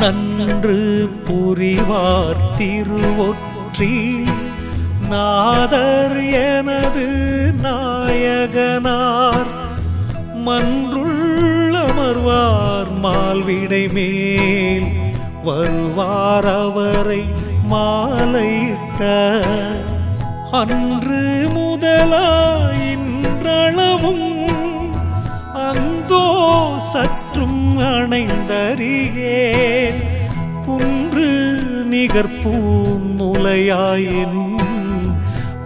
நன்று புரிவார் திருவொற்றி. நாதர் எனது நாயகனார். மன்றுள்ளமர்வார் மால்விடை மேல். வருவார் அவரை மாலையிட்ட. அன்று முதலாயின்றளவும் அந்தோ மாற்றும் அணைந்தறியேன். குன்று நிகர்ப்பூம் முலையாயின்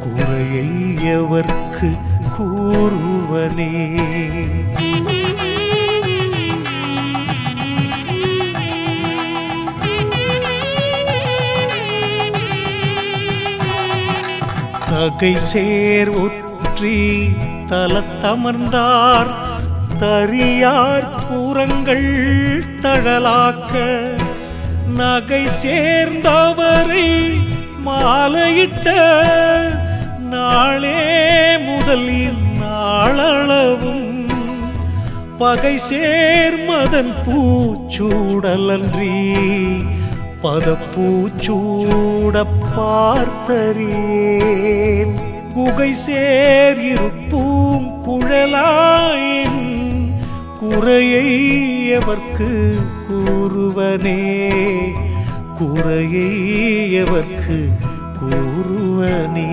குறையை எவர்க்கு கூறுவனே. தகை சேர் ஒற்றி தலத்தமர்ந்தார். தரியார் பூரங்கள் தழலாக்க நகை சேர்ந்தவரை மாலையிட்ட நாளே முதல் நாளளவும் பகை சேர்மதன் பூச்சூடலன்றி பதப்பூச்சூட பார்த்தறியேன். குகை சேர் இருப்பூம் குழலாயின் குறையை எவர்க்கு கூறுவனே? குறையை எவர்க்கு கூறுவனே?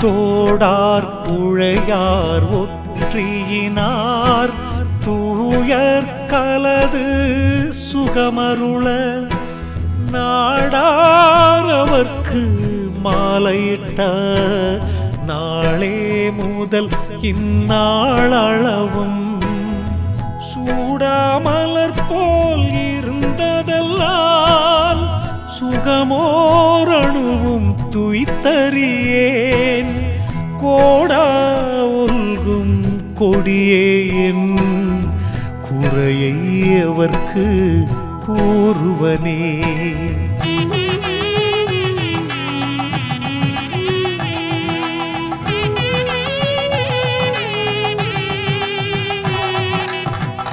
தோடார் புழையார் ஒற்றியினார் தூயர் கலது சுகமருள நாடாரவர்க்கு மாலையிட்ட நாளே முதல் இந்நாளளவும் சூடாமலர் போல் இருந்ததெல்லாம் சுகமோரணுவும் துய்த்தறியேன். கோடா ஒல்கும் கொடியேன் குறையை அவர்க்கு கூறுவனே.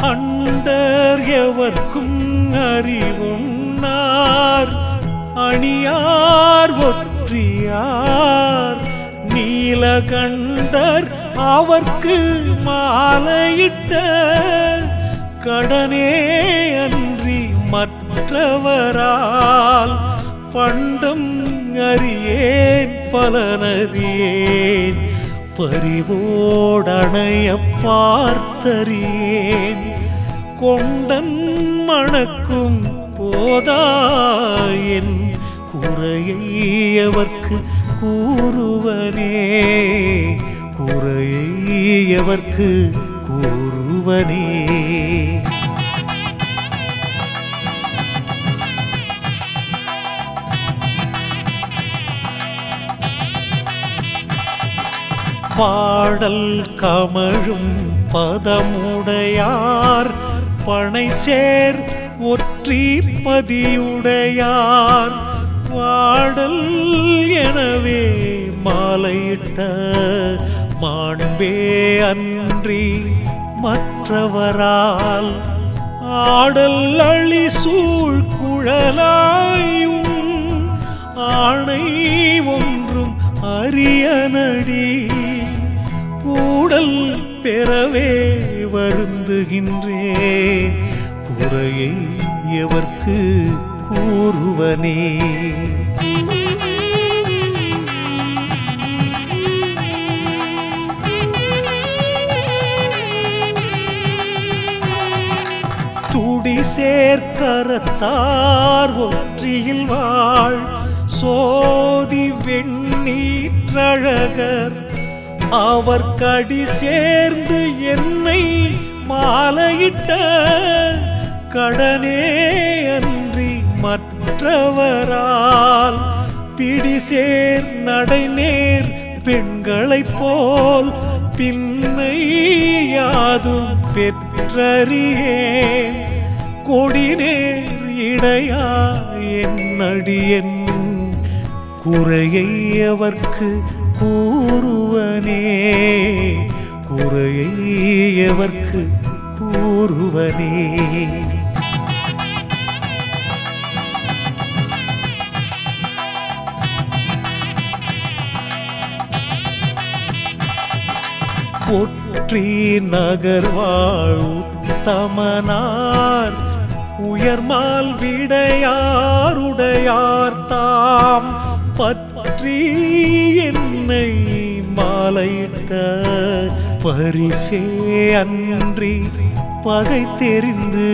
அண்டர் எவர்க்கும் அறிவுன்னார் அணியார் ஒற்றியார். நீலகண்டர் அவர்க்கு மாலையிட்ட கடனே அன் மற்றவரால் பண்டம் அறியேன் பலனறியேன் பறிவோடணைய பார்த்தறியேன். கொண்டன் மணக்கும் போதாயின் குறையவர்க்கு கூறுவனே? குறையவர்க்கு கூறுவனே? பாடல் கமழும் பதமுடையார் பனை சேர் ஒற்றி பதியுடையார். பாடல் எனவே மாலையிட்ட மாண்பே அன்றி மற்றவரால். ஆடல் அழி சூழ் குழலாயும் ஆணை ஒன்றும் அரியனடி கூடல் பெறவே வருந்துகின்றே. குறையை எவர்க்கு கூறுவனே? துடி சேர்க்கரத்தார் ஒற்றியில் வாழ். சோதி வெண்ணீற்றழகர் அவர் கடி சேர்ந்து என்னை மாலையிட்ட கடனே அன்றி மற்றவரால் பிடிசேர் நடைநேர் பெண்களைப் போல் பின்னை யாதும் பெற்றறியேன். கொடிநேர் இடையா என் அடியன் குறையை அவர்க்கு கூறுவனே. குறையை அவர்க்கு கூறுவனே. போற்றி நகர்வாழ் உத்தமனார் உயர்மால் விடையாருடையார் தாம் பற்றி என்னை மாலையிட்ட பரிசே அன்றி பகை தெரிந்து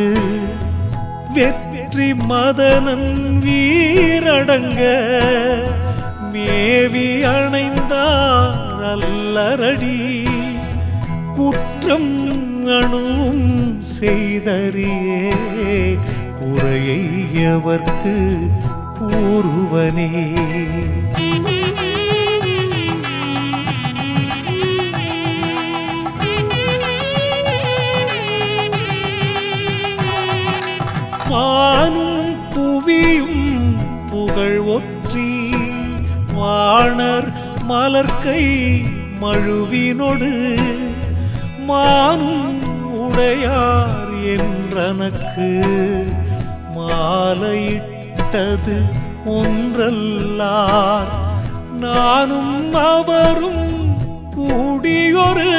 வெற்றி மதனன் வீரடங்க மேவி அணைந்தார் அல்லரடி குற்றம் அணுவும் செய்தறியே. குறையை எவர்க்கு கூறுவனே. புகழ் ஒற்றி வாணர் மலர்க்கை மழுவினொடு மானும் உடையார் என்றனக்கு மாலையிட்டது ஒன்றல்லார். நானும் அவரும் கூடியொரு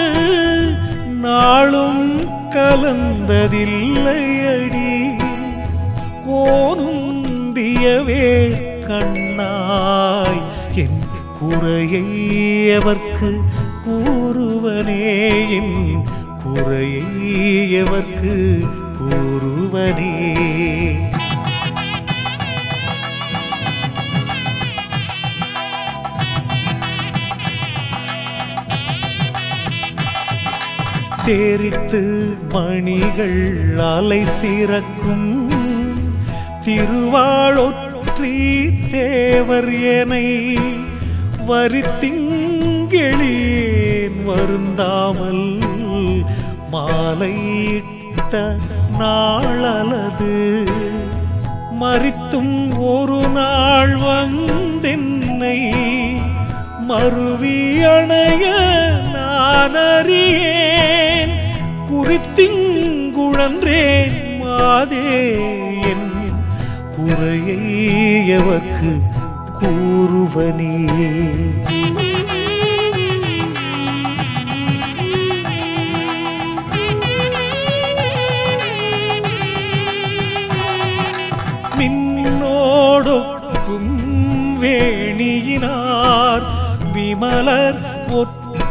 நாளும் கலந்ததில்லையடி. கோனும் தியவே கண்ணாய் என் குறையை எவர்க்கு கூறுவனே? என் குறையை எவர்க்கு கூறுவனே? தேரித்து மணிகள் அலை சிறக்கும் திருவாழொத்து திருவாழொற்றி தேவர் ஏனை வரித்திங்களேன் வருந்தாமல் மாலையிட்ட நாளலது. மறித்தும் ஒரு நாள் வந்தென்னை மறுவியணைய நான் அறியேன் குறித்திங்குழன்றேன் மாதே குறையவக்கு கூறுவனே? மின்னோடொக்கும் வேணியினார் விமலர் ஒற்றிவாணர்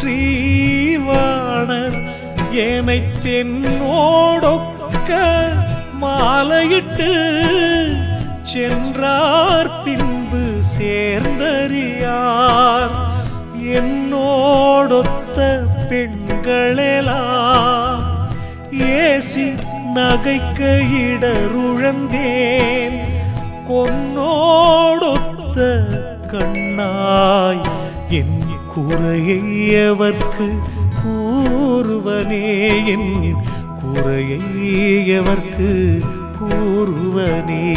ஏனை தென்னோடொக்க மாலையிட்டு சென்றார் பின்பு சேர்ந்தறியார். என்னோடொத்த பெண்களெல்லாம் ஏசி நகைக்க இடருழந்தேன். கொன்னோடொத்த கண்ணாய் என் குறையை எவர்க்கு கூறுவனே? என் குறையை எவர்க்கு கூறுவனே.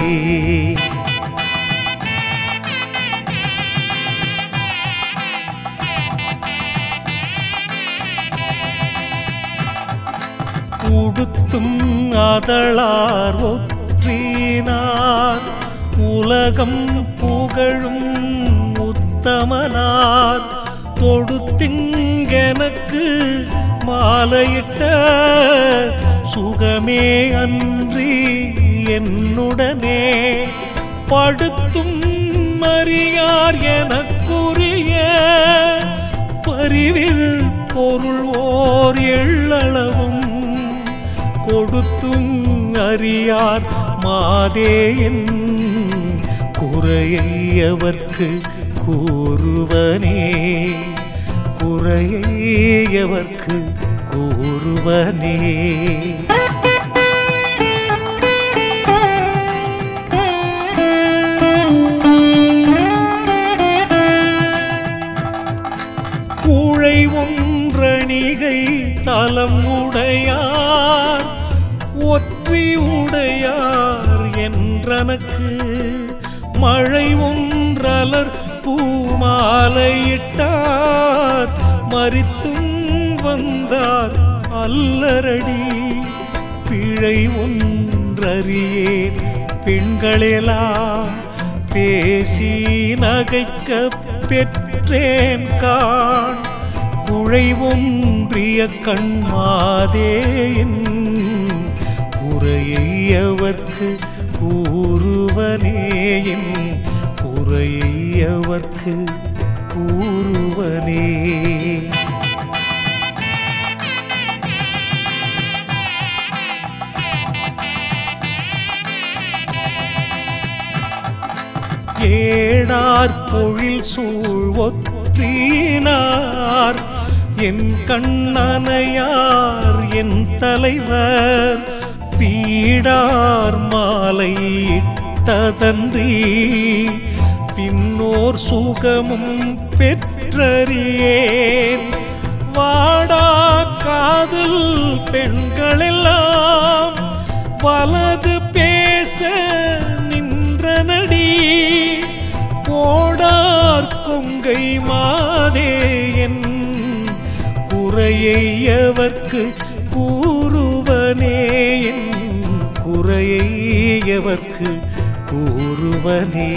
உடுத்தும் அதளார் ஒற்றினார். உலகம் புகழும் உத்தமனார். தொடுத்திங்கெனக்கு மாலையிட்ட சுகமே அன்றி என்னுடனே. படுத்தும் மறியார் எனக்குரிய பரிவில் பொருள் ஓர் எள்ளளவும். கொடுத்தும் அறியார் மாதேயன் குறையை அவர்க்கு கூறுவனே. குறையை அவர்க்கு கூறுவனே. ஆலையிட்டார் மறித்தும் வந்தார் அல்லரடி பிழை ஒன்றறியேன் பெண்களெல்லாம் பேசி நகைக்க பெற்றேன் காண். குழை ஒன்றிய கண்மாதேயின் குறையவர்க்கு கூறுவனேயின் குறையை அவர்க்கு கூறுவனே. ஏடார் பொழில் சூழ் என் கண்ணனையார் என் தலைவர் பீடார் மாலை இட்டதன்றி. பின்னோர் சுகமும் பெற்றறியேன். வாடா காதல் பெண்களெல்லாம் வலது பேச நின்ற நடி. போடார் கொங்கை மாதேயன் குறையை அவர்க்கு கூறுவனேன் குறையை அவர்க்கு கூறுவனே.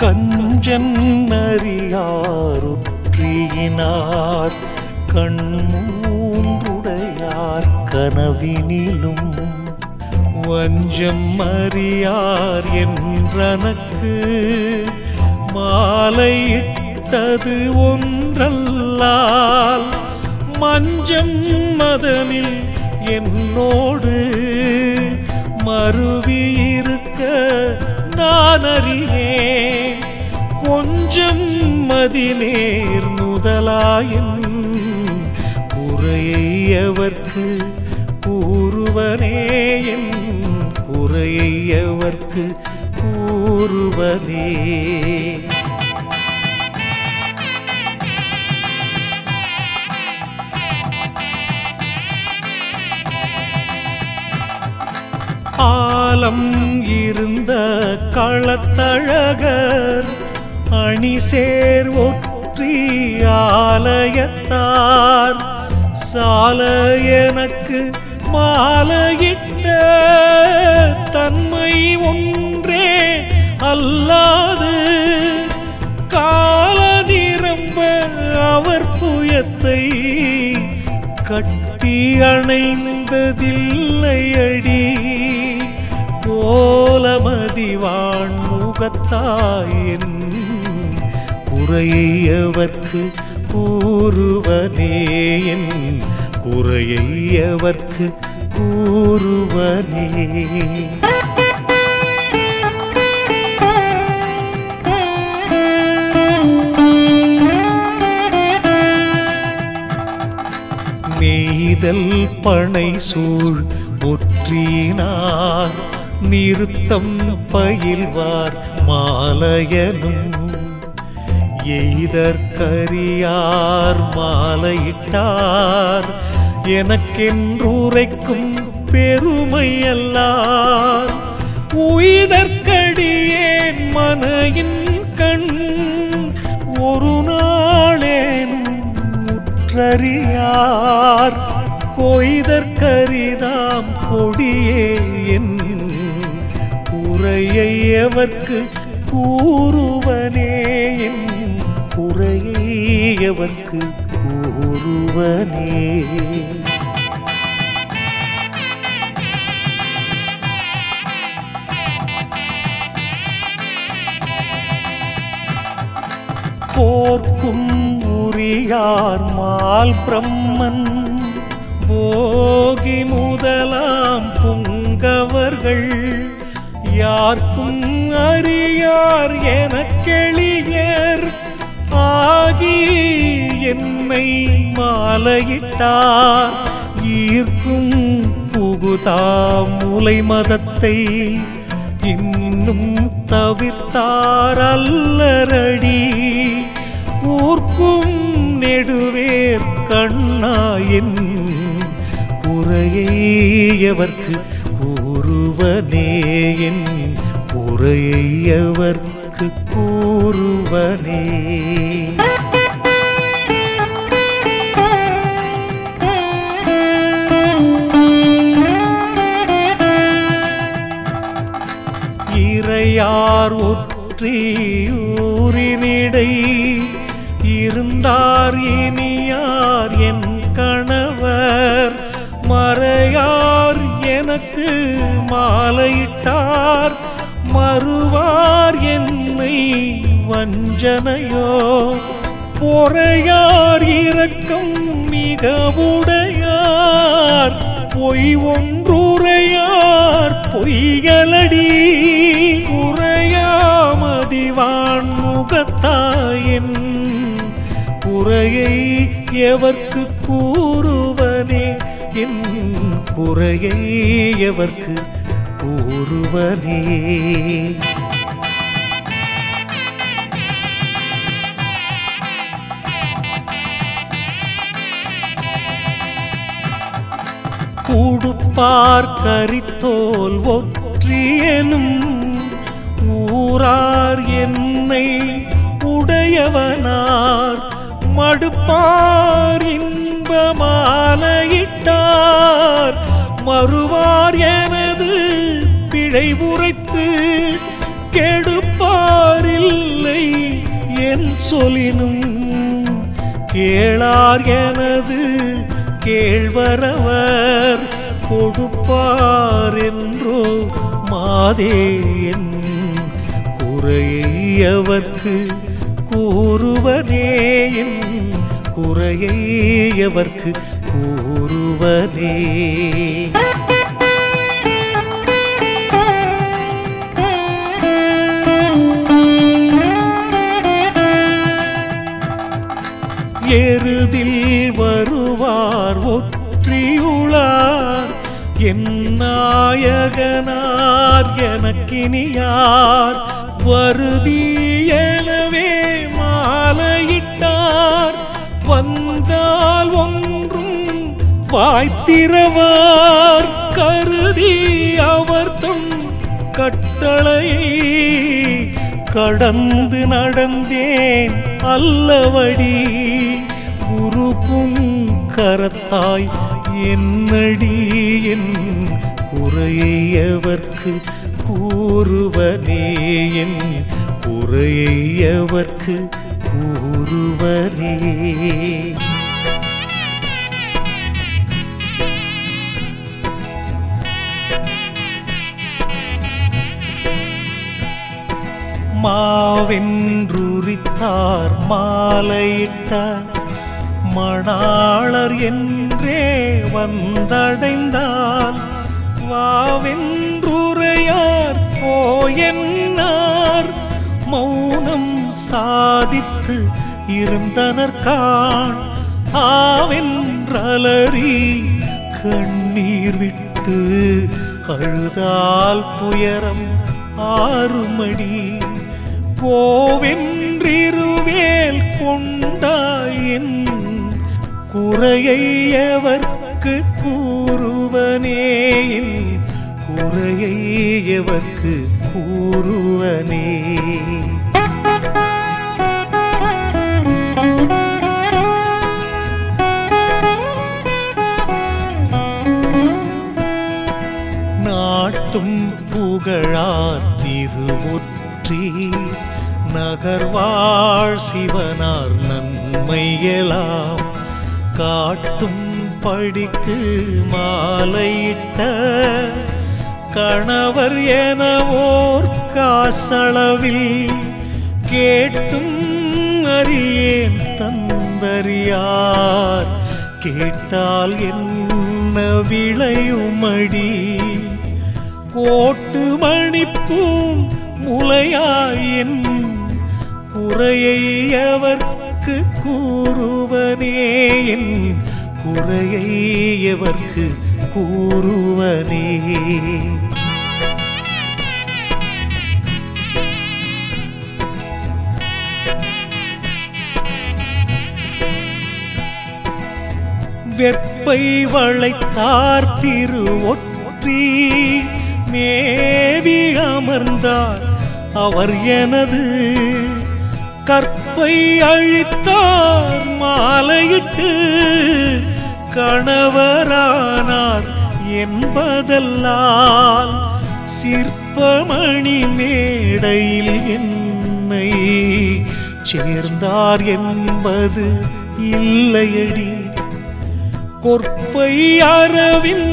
கஞ்சன் அறியாருற்றியினார் கண்மூன்றுடையார் கனவினிலும். வஞ்சம் அறியார் என்றனக்கு மாலையிட்டது ஒன்றல்லால் மஞ்சம் மதனில் என்னோடு மறுவியிருக்க நான் அறிவேன் கொஞ்சம் மதிநேர் முதலாயின் குறையவர்க்கு அவர்க்கு குறையவர்க்கு என் கூறுவனே? ஆலம் இருந்த களத்தழகர் அணி சேர் ஒற்றி ஆலயத்தார். சால எனக்கு மாலையிட்ட தன்மை ஒன்றே அல்லாது. கால நிரம்ப அவர் புயத்தை கட்டி அணைந்ததில்லையடி. கோலமதிவான் முகத்தாயின் குறையை அவர்க்கு கூறுவனே என் குறையை அவர்க்கு கூறுவனே? நெய்தல் பனை சூழ் ஒற்றினார் நிறுத்தம் பயில்வார் மாலையனும் எய்தற்கரியார் மாலையிட்டார். எனக்கென்றுரைக்கும் பெருமை அல்லார் உய்தற்கடியேன் மனையின் கண். ஒரு நாளேன் முற்றறியார். கொய்தற்கரிதாம் கொடியே என் குறையை எவர்க்கு கூறுவனே என் குறையை எவர்க்கு கூறுவனே? போர்க்கும் உரியார் மால் பிரம்மன் போகி முதலாம் புங்கவர்கள் யார்க்கும் அறியார் எனக்கெளியர். ஆகி என்னை மாலையிட்டார். ஈர்க்கும் புகுதா முலை மதத்தை இன்னும் தவிர்த்தார் அல்லரடி ஊர்க்கும் நெடுவேர் கண்ணாயின் எவர்க்கு கூறுவனேயின் என் அவர்க்கு கூறுவனே இறையார் ஒற்றியூரினிடை இருந்தார் இனியார் என் கணவர் மறை எனக்கு மாலையிட்டார். மறுவார் என்னை வஞ்சனையோ. பொறையார் இரக்கம் மிகவுடையார். பொய் ஒன்றுரையார் பொய்களடி. குறையாமதிவான் முகத்தாயின் குறையை எவர்க்கு கூறுவனே என் குறையை எவர்க்கு கூடுப்பார் கரித்தோல் ஒற்றியனும் ஊரார் என்னை உடையவனார். மடுப்பார் இன்பமாலையிட்டார். மறுவார் எனது பிழை உரைத்து கெடுப்பாரில்லை என் சொலினும் கேளார் எனது கேழ்வரவர் கொடுப்பார் என்றோ மாதே என் குறையவர்க்கு கூறுவனேயின் குறையவர்க்கு என் எருதில் வருவார் ஒற்றியுளார். என் நாயகனார் எனக்கினியார். வருதீ வாய்த்திரவார் கருதி அவர் தொன் கட்டளையை கடந்து நடந்தேன் அல்லவடி குருக்கும் கரத்தாய் என்னடி என் குறையை அவர்க்கு கூறுவனே என் குறையை அவர்க்கு கூறுவனே மாவென்றுரித்தார் மாலையிட்டார் மணாளர் என்றே வந்தடைந்தார். வாவென்றுரையார் போயன்னார் மௌனம் சாதித்து இருந்தனர்கான் ஆவென்றலறி கண்ணீர் விட்டு அழுதால் துயரம் ஆறுமடி. கோவென்றிருவேல் கொண்டாயின் குறையை எவர்க்கு கூறுவனேயின் குறையை எவர்க்கு கூறுவனே? நாட்டும் புகழார் நகர்வாழ் சிவனார் நன்மையெலாம் காட்டும் படிக்கு மாலையிட்ட கணவர் எனவோர் காசளவில் கேட்டும் அறியேன் தந்தறியார். கேட்டால் என்ன விளையுமடி? கோட்டு மணிப்பும் முலையாயின் குறையை அவர்க்கு கூறுவனே என் குறையை எவர்க்கு கூறுவனே? வெப்பை வளைத்தார் திரு ஒற்றி மேவி அமர்ந்தார் அவர் எனது கற்பை அழித்தார் மாலையிட்டு கணவரானார் என்பதல்லால் சிற்பமணி மேடையில் என்னை சேர்ந்தார் என்பது இல்லையடி. கொற்பை அறவின்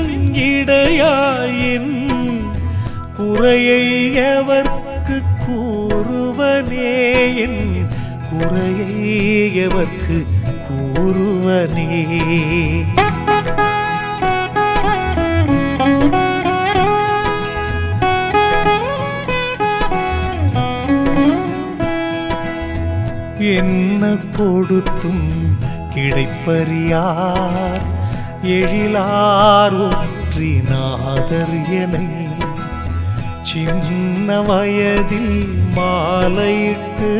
இடையாயின் குறையை அவர்க்கு கூறுவனே என் குறையை எவர்க்கு கூறுவனே? என்ன கொடுத்தும் கிடைப்பறியார்? எழிலார் ஒற்றி நாதர் என சின்ன வயதில் மாலையிட்டு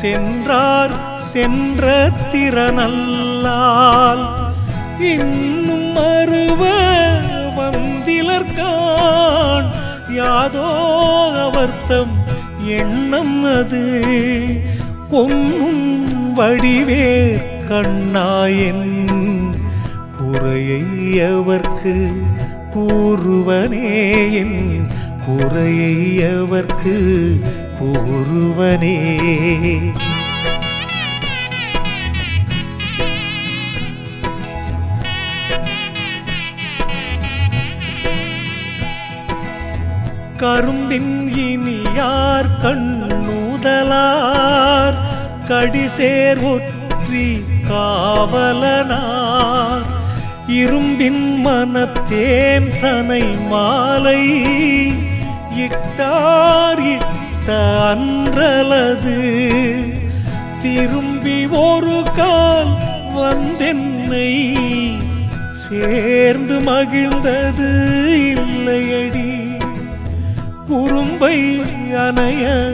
சென்றார் சென்ற திறனல்லால் இன்னும் மறுவ வந்திலர்கான் யாதோ அவர்த்தம் எண்ணம் அது. கொங்கும் வடிவேர் கண்ணாயன் குறையை அவர்க்கு கூறுவனே என் குறையை அவர்க்கு கூறுவனே கரும்பின் இனியார் கண்ணுதலார் கடிசேர் ஒற்றி காவலனார். இரும்பின் மனத்தேன் தனை மாலை இட்டார் இட்ட அன்றலது. திரும்பி ஒரு கால் வந்தென்னை சேர்ந்து மகிழ்ந்தது இல்லையடி. குறும்பை அணைய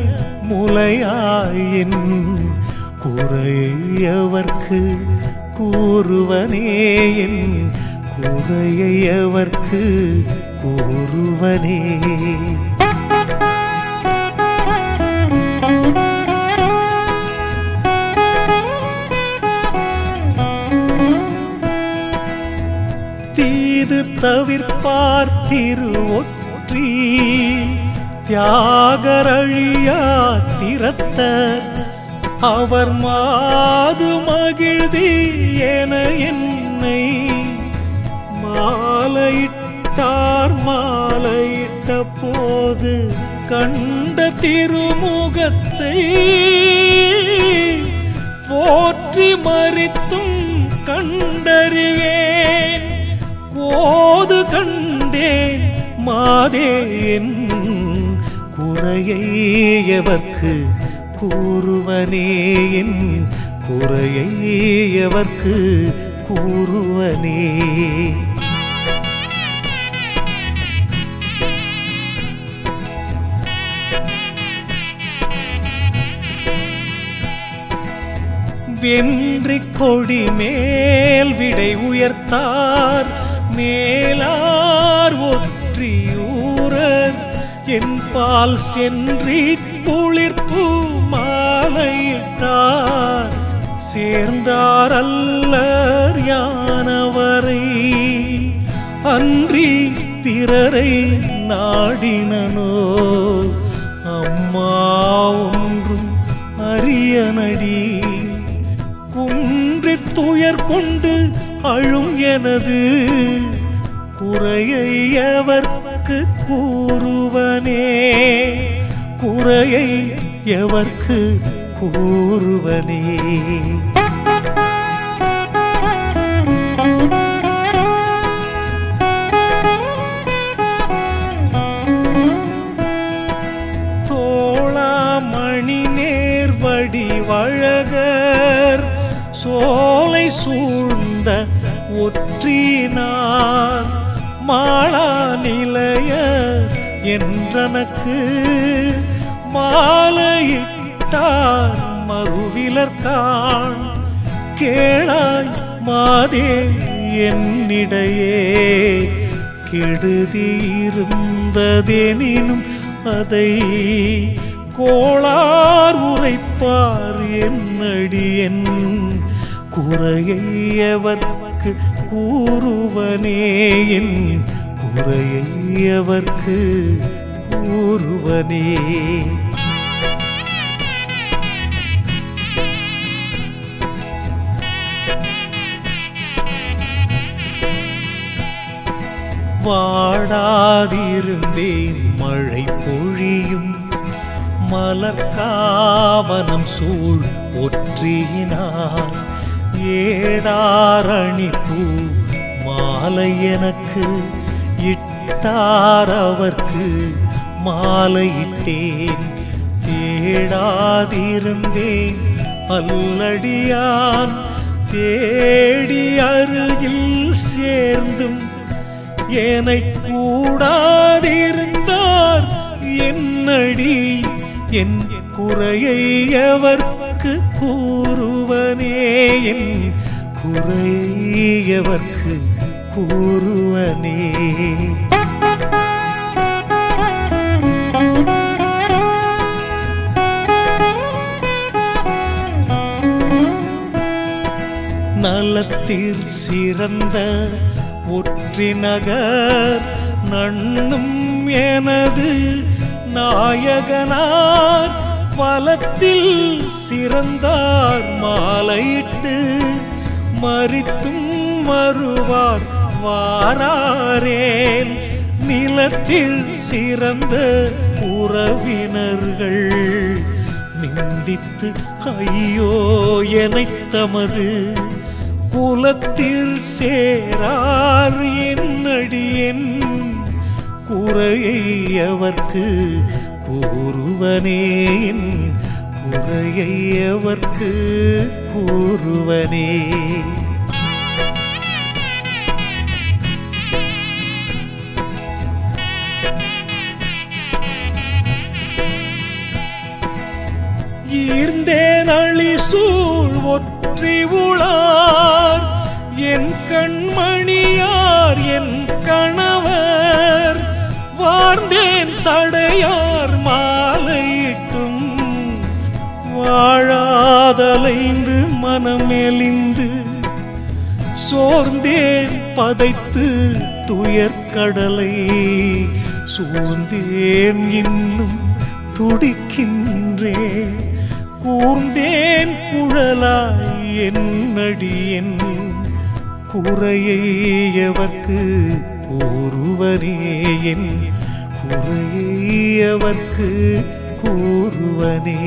முலையாயின் குறையவர்க்கு கூறுவனே என் குறையவர்க்கு கூறுவனே. இது தவிர்ப்பார் திரு ஒற்றி. தியாகரழியா திறத்த அவர் மாது மகிழ்தி என என்னை. மாலையிட்டார் மாலையிட்ட போது கண்ட திருமுகத்தை. போற்றி மறித்தும் கண்டறியேன் கண்டேன் மாதேன் குறையை எவர்க்கு கூறுவனே என் குறையை எவர்க்கு கூறுவனே? வென்றி கொடி மேல் விடை உயர்த்தார். மேலார் ஒற்றியூரர். என் பால் சென்றி குளிர்ப்பு மாலையிட்டார். சேர்ந்தார் அல்லர் யானவரை அன்றி பிறரை நாடினனோ. அம்மா ஒன்றும் அரியனடி. குன்றி துயர் கொண்டு அழும் எனது. குறையை எவர்க்கு கூறுவனே? குறையை எவர்க்கு கூறுவனே? என்றனக்கு மாலையிட்டார் மறுவிலர்கான் கேளாய் மாதே என்னிடையே கெடுதியிருந்ததெனினும் அதை கோளார் உரைப்பார் என்னடியன். குறையவர்க்கு கூறுவனேயின் குறையை அவர்க்கு கூறுவனே. வாடாதிருந்தேன் மழை பொழியும் மலர்காவனம் சூழ் ஒற்றியினார் ஏடாரணி பூ மாலை எனக்கு இட்டார் அவர்க்கு மாலையிட்டேன். தேடாதிருந்தேன் பல்லடியான். தேடி அருகில் சேர்ந்தும் ஏனை கூடாதிருந்தார். என்னடி என் குறையை எவர்க்கு கூறுவனே? என் குறையவர்க்கு கூறு கூறுவனே நலத்தில் சிறந்த ஒற்றி நகர் நண்ணும் எனது நாயகனார். பலத்தில் சிறந்தார் மாலையிட்டு மறித்தும் மறுவார் வாராரேன் நிலத்தில் சிறந்த உறவினர்கள். நிந்தித்து ஐயோ எனைத் தமது குலத்தில் சேரார் என்னடியன் குறையை அவர்க்கு கூறுவனே குறையை அவர்க்கு கூறுவனே. ஈர்ந்தேன் அழி சூழ் ஒற்றி உளார். என் கண்மணியார் என் கணவர் வார்ந்தேன் சடையார் மாலையிட்டும். வாழாதலைந்து மனமெலிந்து சோர்ந்தேன் பதைத்து துயர்கடலை சோர்ந்தேன் இன்னும் துடிக்கின்றேன். கூர்ந்தேன் குழலாய் என்னடியன் குறையவர்க்கு எவர்க்கு கூறுவனே என் குறையை கூறுவனே